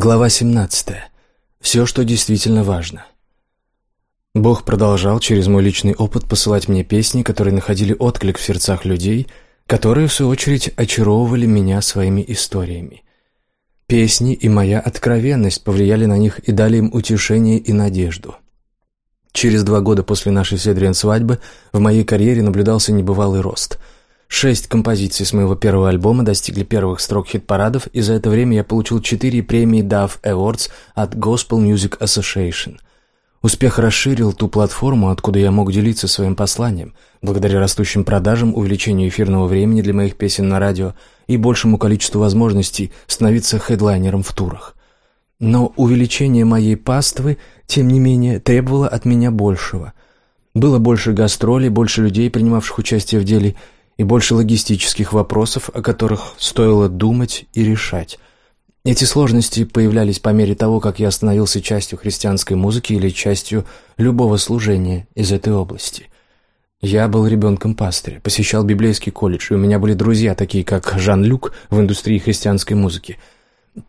Глава 17. Все, что действительно важно. Бог продолжал через мой личный опыт посылать мне песни, которые находили отклик в сердцах людей, которые, в свою очередь, очаровывали меня своими историями. Песни и моя откровенность повлияли на них и дали им утешение и надежду. Через два года после нашей Седриан свадьбы в моей карьере наблюдался небывалый рост – Шесть композиций с моего первого альбома достигли первых строк хит-парадов, и за это время я получил четыре премии Dove Awards от Gospel Music Association. Успех расширил ту платформу, откуда я мог делиться своим посланием, благодаря растущим продажам, увеличению эфирного времени для моих песен на радио и большему количеству возможностей становиться хедлайнером в турах. Но увеличение моей паствы, тем не менее, требовало от меня большего. Было больше гастролей, больше людей, принимавших участие в деле – и больше логистических вопросов, о которых стоило думать и решать. Эти сложности появлялись по мере того, как я становился частью христианской музыки или частью любого служения из этой области. Я был ребенком пастыря, посещал библейский колледж, и у меня были друзья, такие как Жан-Люк в индустрии христианской музыки.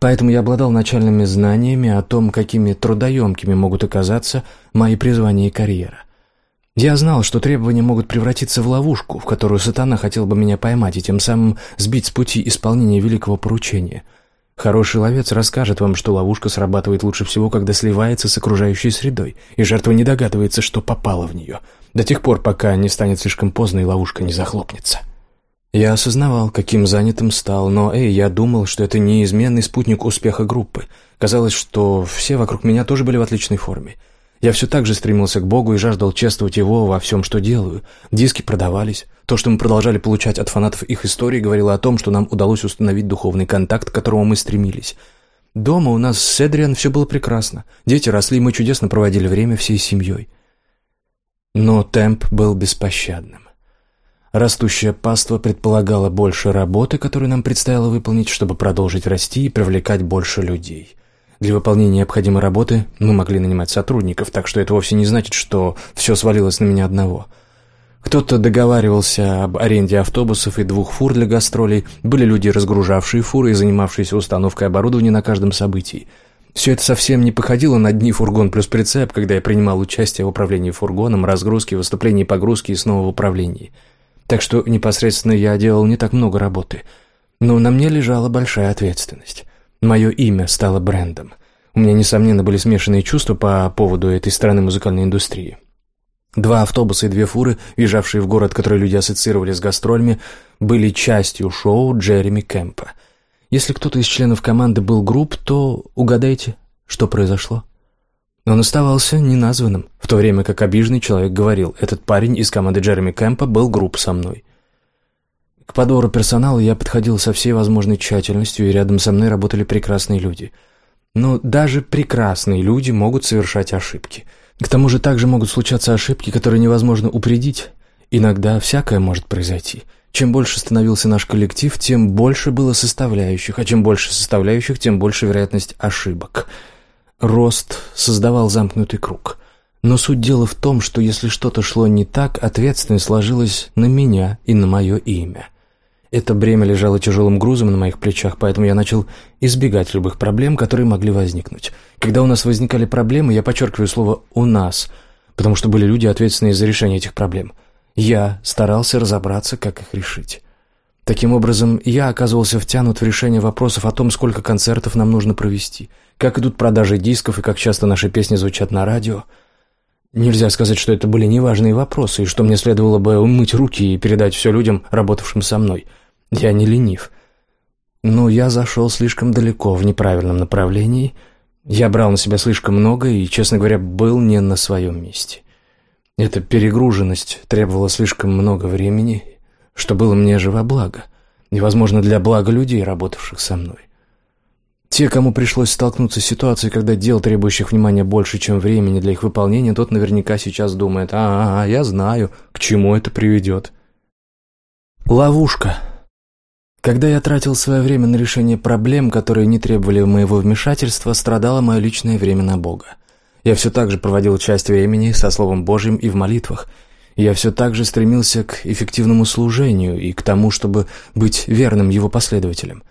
Поэтому я обладал начальными знаниями о том, какими трудоемкими могут оказаться мои призвания и карьера. Я знал, что требования могут превратиться в ловушку, в которую сатана хотел бы меня поймать и тем самым сбить с пути исполнения великого поручения. Хороший ловец расскажет вам, что ловушка срабатывает лучше всего, когда сливается с окружающей средой, и жертва не догадывается, что попала в нее, до тех пор, пока не станет слишком поздно и ловушка не захлопнется. Я осознавал, каким занятым стал, но, эй, я думал, что это неизменный спутник успеха группы. Казалось, что все вокруг меня тоже были в отличной форме. Я все так же стремился к Богу и жаждал чествовать Его во всем, что делаю. Диски продавались. То, что мы продолжали получать от фанатов их истории, говорило о том, что нам удалось установить духовный контакт, к которому мы стремились. Дома у нас с Эдриан все было прекрасно. Дети росли, и мы чудесно проводили время всей семьей. Но темп был беспощадным. Растущее паство предполагало больше работы, которую нам предстояло выполнить, чтобы продолжить расти и привлекать больше людей. Для выполнения необходимой работы мы могли нанимать сотрудников, так что это вовсе не значит, что все свалилось на меня одного. Кто-то договаривался об аренде автобусов и двух фур для гастролей, были люди, разгружавшие фуры и занимавшиеся установкой оборудования на каждом событии. Все это совсем не походило на дни фургон плюс прицеп, когда я принимал участие в управлении фургоном, разгрузке, выступлении погрузки и снова в управлении. Так что непосредственно я делал не так много работы. Но на мне лежала большая ответственность. Мое имя стало брендом. У меня, несомненно, были смешанные чувства по поводу этой страны музыкальной индустрии. Два автобуса и две фуры, въезжавшие в город, который люди ассоциировали с гастролями, были частью шоу Джереми Кэмпа. Если кто-то из членов команды был групп, то угадайте, что произошло. Он оставался неназванным, в то время как обиженный человек говорил, этот парень из команды Джереми Кэмпа был групп со мной. К подбору персонала я подходил со всей возможной тщательностью, и рядом со мной работали прекрасные люди. Но даже прекрасные люди могут совершать ошибки. К тому же также могут случаться ошибки, которые невозможно упредить. Иногда всякое может произойти. Чем больше становился наш коллектив, тем больше было составляющих, а чем больше составляющих, тем больше вероятность ошибок. Рост создавал замкнутый круг. Но суть дела в том, что если что-то шло не так, ответственность сложилась на меня и на мое имя – это бремя лежало тяжелым грузом на моих плечах, поэтому я начал избегать любых проблем, которые могли возникнуть. Когда у нас возникали проблемы, я подчеркиваю слово «у нас», потому что были люди, ответственные за решение этих проблем. Я старался разобраться, как их решить. Таким образом, я оказывался втянут в решение вопросов о том, сколько концертов нам нужно провести, как идут продажи дисков и как часто наши песни звучат на радио. Нельзя сказать, что это были неважные вопросы, и что мне следовало бы умыть руки и передать все людям, работавшим со мной – я не ленив. Но я зашел слишком далеко в неправильном направлении. Я брал на себя слишком много и, честно говоря, был не на своем месте. Эта перегруженность требовала слишком много времени, что было мне же во благо, и, возможно, для блага людей, работавших со мной. Те, кому пришлось столкнуться с ситуацией, когда дел, требующих внимания больше, чем времени для их выполнения, тот наверняка сейчас думает, «А, -а, -а я знаю, к чему это приведет». Ловушка. Когда я тратил свое время на решение проблем, которые не требовали моего вмешательства, страдало мое личное время на Бога. Я все так же проводил часть времени со Словом Божьим и в молитвах. Я все так же стремился к эффективному служению и к тому, чтобы быть верным его последователем.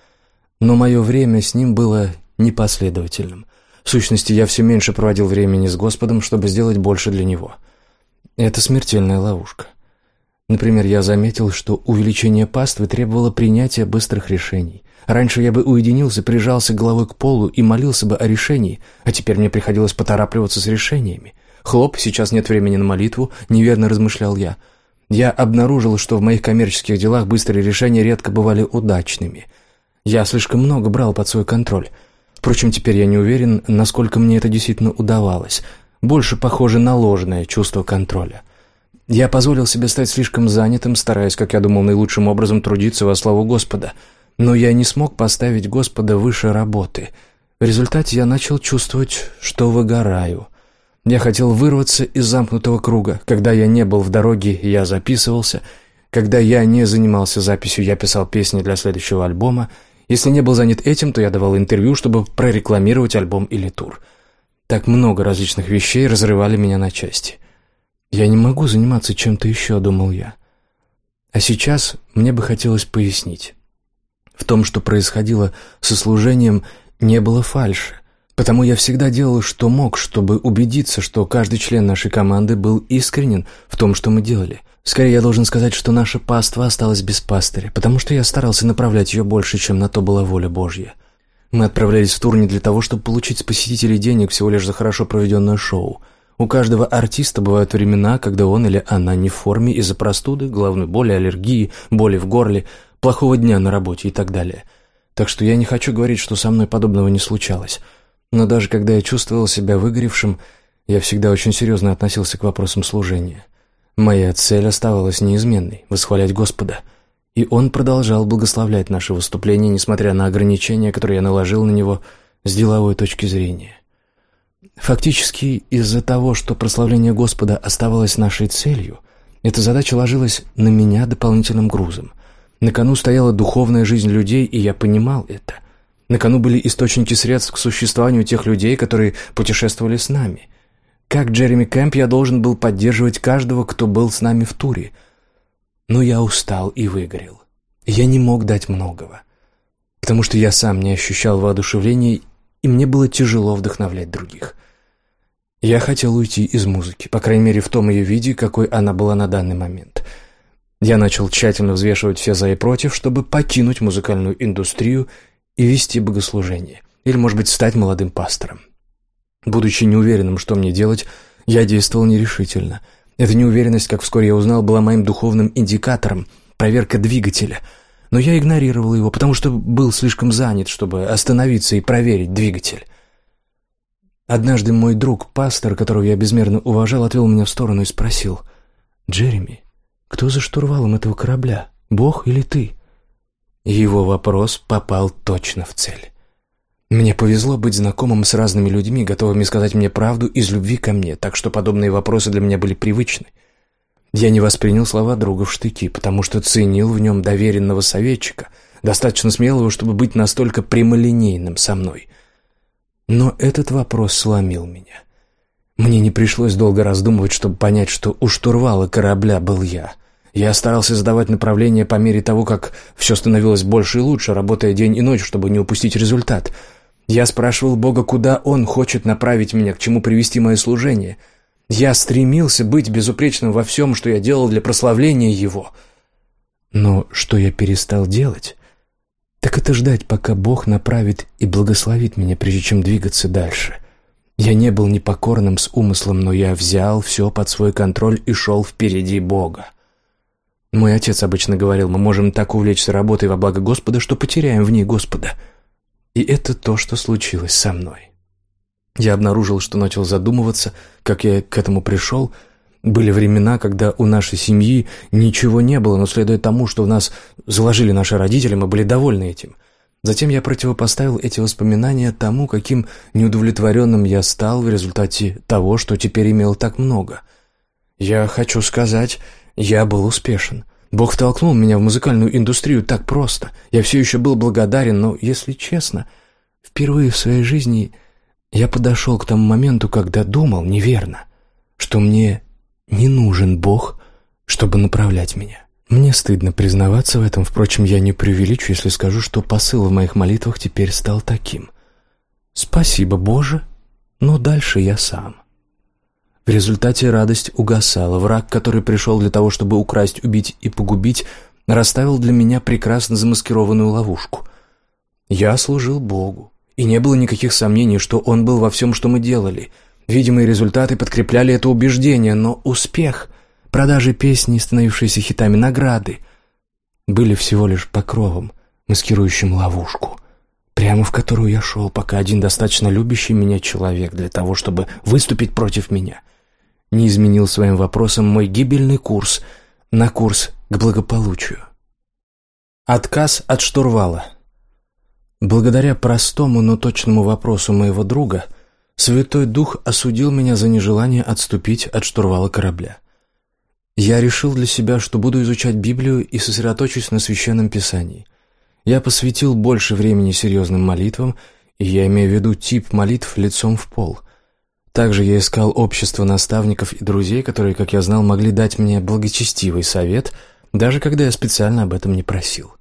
Но мое время с ним было непоследовательным. В сущности, я все меньше проводил времени с Господом, чтобы сделать больше для Него. Это смертельная ловушка. Например, я заметил, что увеличение паствы требовало принятия быстрых решений. Раньше я бы уединился, прижался головой к полу и молился бы о решении, а теперь мне приходилось поторапливаться с решениями. Хлоп, сейчас нет времени на молитву, неверно размышлял я. Я обнаружил, что в моих коммерческих делах быстрые решения редко бывали удачными. Я слишком много брал под свой контроль. Впрочем, теперь я не уверен, насколько мне это действительно удавалось. Больше похоже на ложное чувство контроля. Я позволил себе стать слишком занятым, стараясь, как я думал, наилучшим образом трудиться во славу Господа. Но я не смог поставить Господа выше работы. В результате я начал чувствовать, что выгораю. Я хотел вырваться из замкнутого круга. Когда я не был в дороге, я записывался. Когда я не занимался записью, я писал песни для следующего альбома. Если не был занят этим, то я давал интервью, чтобы прорекламировать альбом или тур. Так много различных вещей разрывали меня на части. «Я не могу заниматься чем-то еще», — думал я. А сейчас мне бы хотелось пояснить. В том, что происходило со служением, не было фальши. Потому я всегда делал, что мог, чтобы убедиться, что каждый член нашей команды был искренен в том, что мы делали. Скорее, я должен сказать, что наша паства осталась без пастыря, потому что я старался направлять ее больше, чем на то была воля Божья. Мы отправлялись в тур не для того, чтобы получить с посетителей денег всего лишь за хорошо проведенное шоу — у каждого артиста бывают времена, когда он или она не в форме из-за простуды, головной боли, аллергии, боли в горле, плохого дня на работе и так далее. Так что я не хочу говорить, что со мной подобного не случалось. Но даже когда я чувствовал себя выгоревшим, я всегда очень серьезно относился к вопросам служения. Моя цель оставалась неизменной — восхвалять Господа. И Он продолжал благословлять наши выступления, несмотря на ограничения, которые я наложил на него с деловой точки зрения. Фактически, из-за того, что прославление Господа оставалось нашей целью, эта задача ложилась на меня дополнительным грузом. На кону стояла духовная жизнь людей, и я понимал это. На кону были источники средств к существованию тех людей, которые путешествовали с нами. Как Джереми Кэмп я должен был поддерживать каждого, кто был с нами в туре. Но я устал и выгорел. Я не мог дать многого, потому что я сам не ощущал воодушевления, и мне было тяжело вдохновлять других. Я хотел уйти из музыки, по крайней мере в том ее виде, какой она была на данный момент. Я начал тщательно взвешивать все за и против, чтобы покинуть музыкальную индустрию и вести богослужение, или, может быть, стать молодым пастором. Будучи неуверенным, что мне делать, я действовал нерешительно. Эта неуверенность, как вскоре я узнал, была моим духовным индикатором, проверка двигателя. Но я игнорировал его, потому что был слишком занят, чтобы остановиться и проверить двигатель. Однажды мой друг, пастор, которого я безмерно уважал, отвел меня в сторону и спросил, «Джереми, кто за штурвалом этого корабля, Бог или ты?» Его вопрос попал точно в цель. Мне повезло быть знакомым с разными людьми, готовыми сказать мне правду из любви ко мне, так что подобные вопросы для меня были привычны. Я не воспринял слова друга в штыки, потому что ценил в нем доверенного советчика, достаточно смелого, чтобы быть настолько прямолинейным со мной — но этот вопрос сломил меня. Мне не пришлось долго раздумывать, чтобы понять, что у штурвала корабля был я. Я старался задавать направление по мере того, как все становилось больше и лучше, работая день и ночь, чтобы не упустить результат. Я спрашивал Бога, куда Он хочет направить меня, к чему привести мое служение. Я стремился быть безупречным во всем, что я делал для прославления Его. Но что я перестал делать? так это ждать, пока Бог направит и благословит меня, прежде чем двигаться дальше. Я не был непокорным с умыслом, но я взял все под свой контроль и шел впереди Бога. Мой отец обычно говорил, мы можем так увлечься работой во благо Господа, что потеряем в ней Господа. И это то, что случилось со мной. Я обнаружил, что начал задумываться, как я к этому пришел – были времена, когда у нашей семьи ничего не было, но следуя тому, что в нас заложили наши родители, мы были довольны этим. Затем я противопоставил эти воспоминания тому, каким неудовлетворенным я стал в результате того, что теперь имел так много. Я хочу сказать, я был успешен. Бог втолкнул меня в музыкальную индустрию так просто. Я все еще был благодарен, но, если честно, впервые в своей жизни я подошел к тому моменту, когда думал неверно, что мне не нужен Бог, чтобы направлять меня. Мне стыдно признаваться в этом, впрочем, я не преувеличу, если скажу, что посыл в моих молитвах теперь стал таким. «Спасибо, Боже, но дальше я сам». В результате радость угасала. Враг, который пришел для того, чтобы украсть, убить и погубить, расставил для меня прекрасно замаскированную ловушку. Я служил Богу, и не было никаких сомнений, что Он был во всем, что мы делали. Видимые результаты подкрепляли это убеждение, но успех, продажи песни, становившиеся хитами, награды, были всего лишь покровом, маскирующим ловушку, прямо в которую я шел, пока один достаточно любящий меня человек для того, чтобы выступить против меня, не изменил своим вопросом мой гибельный курс на курс к благополучию. Отказ от штурвала. Благодаря простому, но точному вопросу моего друга, Святой Дух осудил меня за нежелание отступить от штурвала корабля. Я решил для себя, что буду изучать Библию и сосредоточусь на Священном Писании. Я посвятил больше времени серьезным молитвам, и я имею в виду тип молитв лицом в пол. Также я искал общество наставников и друзей, которые, как я знал, могли дать мне благочестивый совет, даже когда я специально об этом не просил.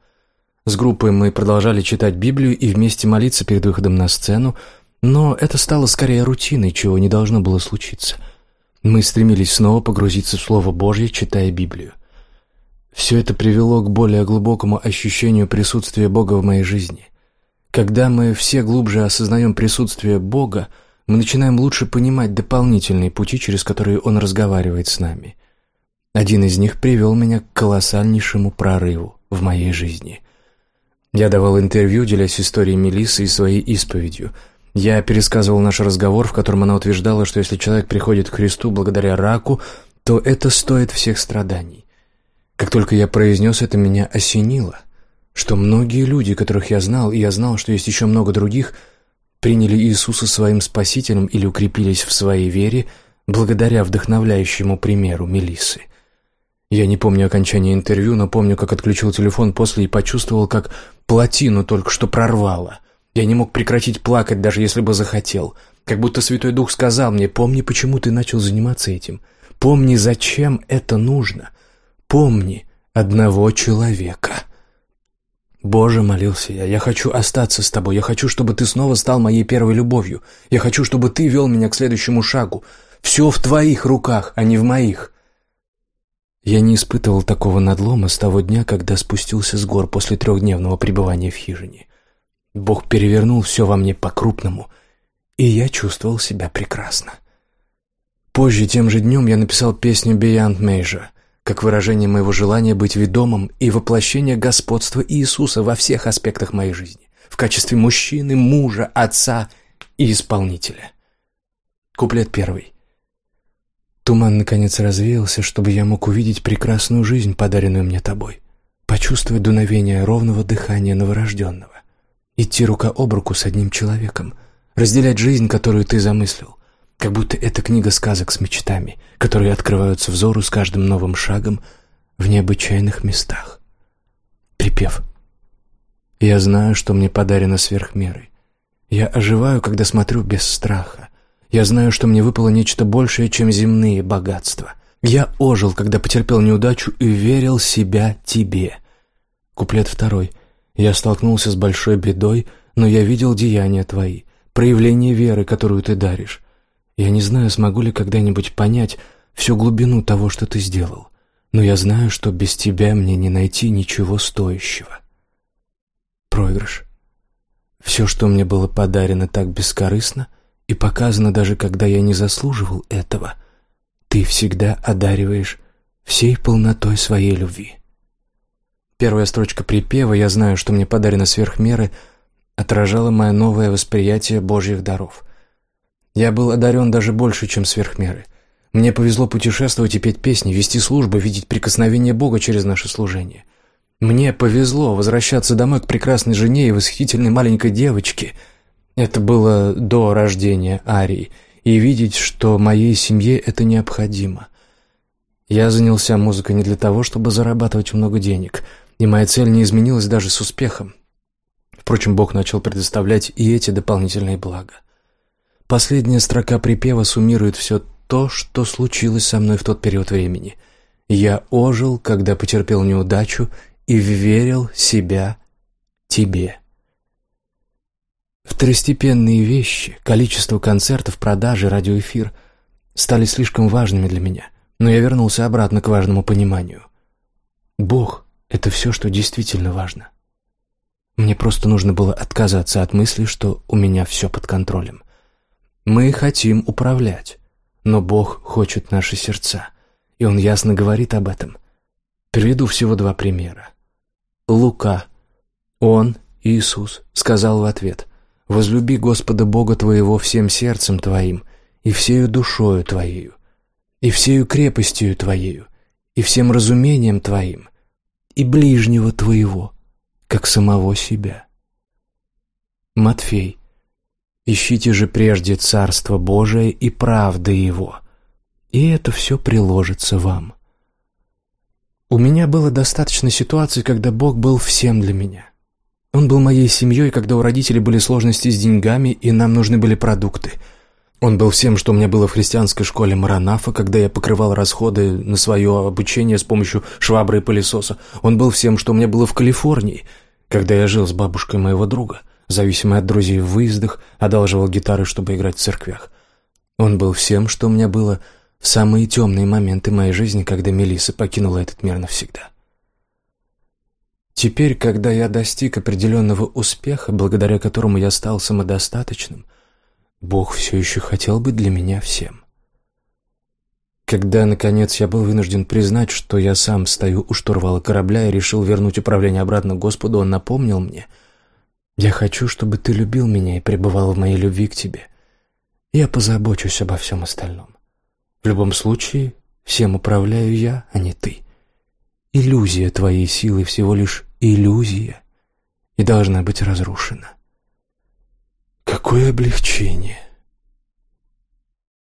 С группой мы продолжали читать Библию и вместе молиться перед выходом на сцену, но это стало скорее рутиной, чего не должно было случиться. Мы стремились снова погрузиться в Слово Божье, читая Библию. Все это привело к более глубокому ощущению присутствия Бога в моей жизни. Когда мы все глубже осознаем присутствие Бога, мы начинаем лучше понимать дополнительные пути, через которые Он разговаривает с нами. Один из них привел меня к колоссальнейшему прорыву в моей жизни. Я давал интервью, делясь историей Мелиссы и своей исповедью. Я пересказывал наш разговор, в котором она утверждала, что если человек приходит к Христу благодаря раку, то это стоит всех страданий. Как только я произнес это, меня осенило, что многие люди, которых я знал, и я знал, что есть еще много других, приняли Иисуса своим Спасителем или укрепились в своей вере благодаря вдохновляющему примеру Мелиссы. Я не помню окончания интервью, но помню, как отключил телефон после и почувствовал, как плотину только что прорвало. Я не мог прекратить плакать, даже если бы захотел. Как будто Святой Дух сказал мне, помни, почему ты начал заниматься этим. Помни, зачем это нужно. Помни одного человека. «Боже», — молился я, — «я хочу остаться с тобой, я хочу, чтобы ты снова стал моей первой любовью, я хочу, чтобы ты вел меня к следующему шагу. Все в твоих руках, а не в моих». Я не испытывал такого надлома с того дня, когда спустился с гор после трехдневного пребывания в хижине. Бог перевернул все во мне по-крупному, и я чувствовал себя прекрасно. Позже, тем же днем, я написал песню «Beyond Measure», как выражение моего желания быть ведомым и воплощение господства Иисуса во всех аспектах моей жизни, в качестве мужчины, мужа, отца и исполнителя. Куплет первый. Туман наконец развеялся, чтобы я мог увидеть прекрасную жизнь, подаренную мне тобой, почувствовать дуновение ровного дыхания новорожденного, идти рука об руку с одним человеком, разделять жизнь, которую ты замыслил, как будто это книга сказок с мечтами, которые открываются взору с каждым новым шагом в необычайных местах. Припев. Я знаю, что мне подарено сверх меры. Я оживаю, когда смотрю без страха. Я знаю, что мне выпало нечто большее, чем земные богатства. Я ожил, когда потерпел неудачу и верил себя тебе. Куплет второй. Я столкнулся с большой бедой, но я видел деяния твои, проявление веры, которую ты даришь. Я не знаю, смогу ли когда-нибудь понять всю глубину того, что ты сделал, но я знаю, что без тебя мне не найти ничего стоящего. Проигрыш. Все, что мне было подарено так бескорыстно и показано даже когда я не заслуживал этого, ты всегда одариваешь всей полнотой своей любви. Первая строчка припева «Я знаю, что мне подарено сверх меры» отражала мое новое восприятие Божьих даров. Я был одарен даже больше, чем сверхмеры. Мне повезло путешествовать и петь песни, вести службы, видеть прикосновение Бога через наше служение. Мне повезло возвращаться домой к прекрасной жене и восхитительной маленькой девочке. Это было до рождения Арии, и видеть, что моей семье это необходимо. Я занялся музыкой не для того, чтобы зарабатывать много денег, и моя цель не изменилась даже с успехом. Впрочем, Бог начал предоставлять и эти дополнительные блага. Последняя строка припева суммирует все то, что случилось со мной в тот период времени. Я ожил, когда потерпел неудачу, и верил себя тебе. Второстепенные вещи, количество концертов, продажи, радиоэфир стали слишком важными для меня, но я вернулся обратно к важному пониманию. Бог — это все, что действительно важно. Мне просто нужно было отказаться от мысли, что у меня все под контролем. Мы хотим управлять, но Бог хочет наши сердца, и Он ясно говорит об этом. Приведу всего два примера. Лука. Он, Иисус, сказал в ответ, «Возлюби Господа Бога твоего всем сердцем твоим, и всею душою твоею, и всею крепостью твоею, и всем разумением твоим, и ближнего твоего, как самого себя». Матфей. «Ищите же прежде Царство Божие и правды Его, и это все приложится вам». У меня было достаточно ситуаций, когда Бог был всем для меня. Он был моей семьей, когда у родителей были сложности с деньгами, и нам нужны были продукты. Он был всем, что у меня было в христианской школе Маранафа, когда я покрывал расходы на свое обучение с помощью швабры и пылесоса. Он был всем, что у меня было в Калифорнии, когда я жил с бабушкой моего друга, зависимый от друзей в выездах, одалживал гитары, чтобы играть в церквях. Он был всем, что у меня было в самые темные моменты моей жизни, когда Мелисса покинула этот мир навсегда. Теперь, когда я достиг определенного успеха, благодаря которому я стал самодостаточным, Бог все еще хотел быть для меня всем. Когда, наконец, я был вынужден признать, что я сам стою у штурвала корабля и решил вернуть управление обратно Господу, Он напомнил мне, «Я хочу, чтобы ты любил меня и пребывал в моей любви к тебе. Я позабочусь обо всем остальном». В любом случае, всем управляю я, а не ты. Иллюзия твоей силы всего лишь иллюзия и должна быть разрушена. Какое облегчение!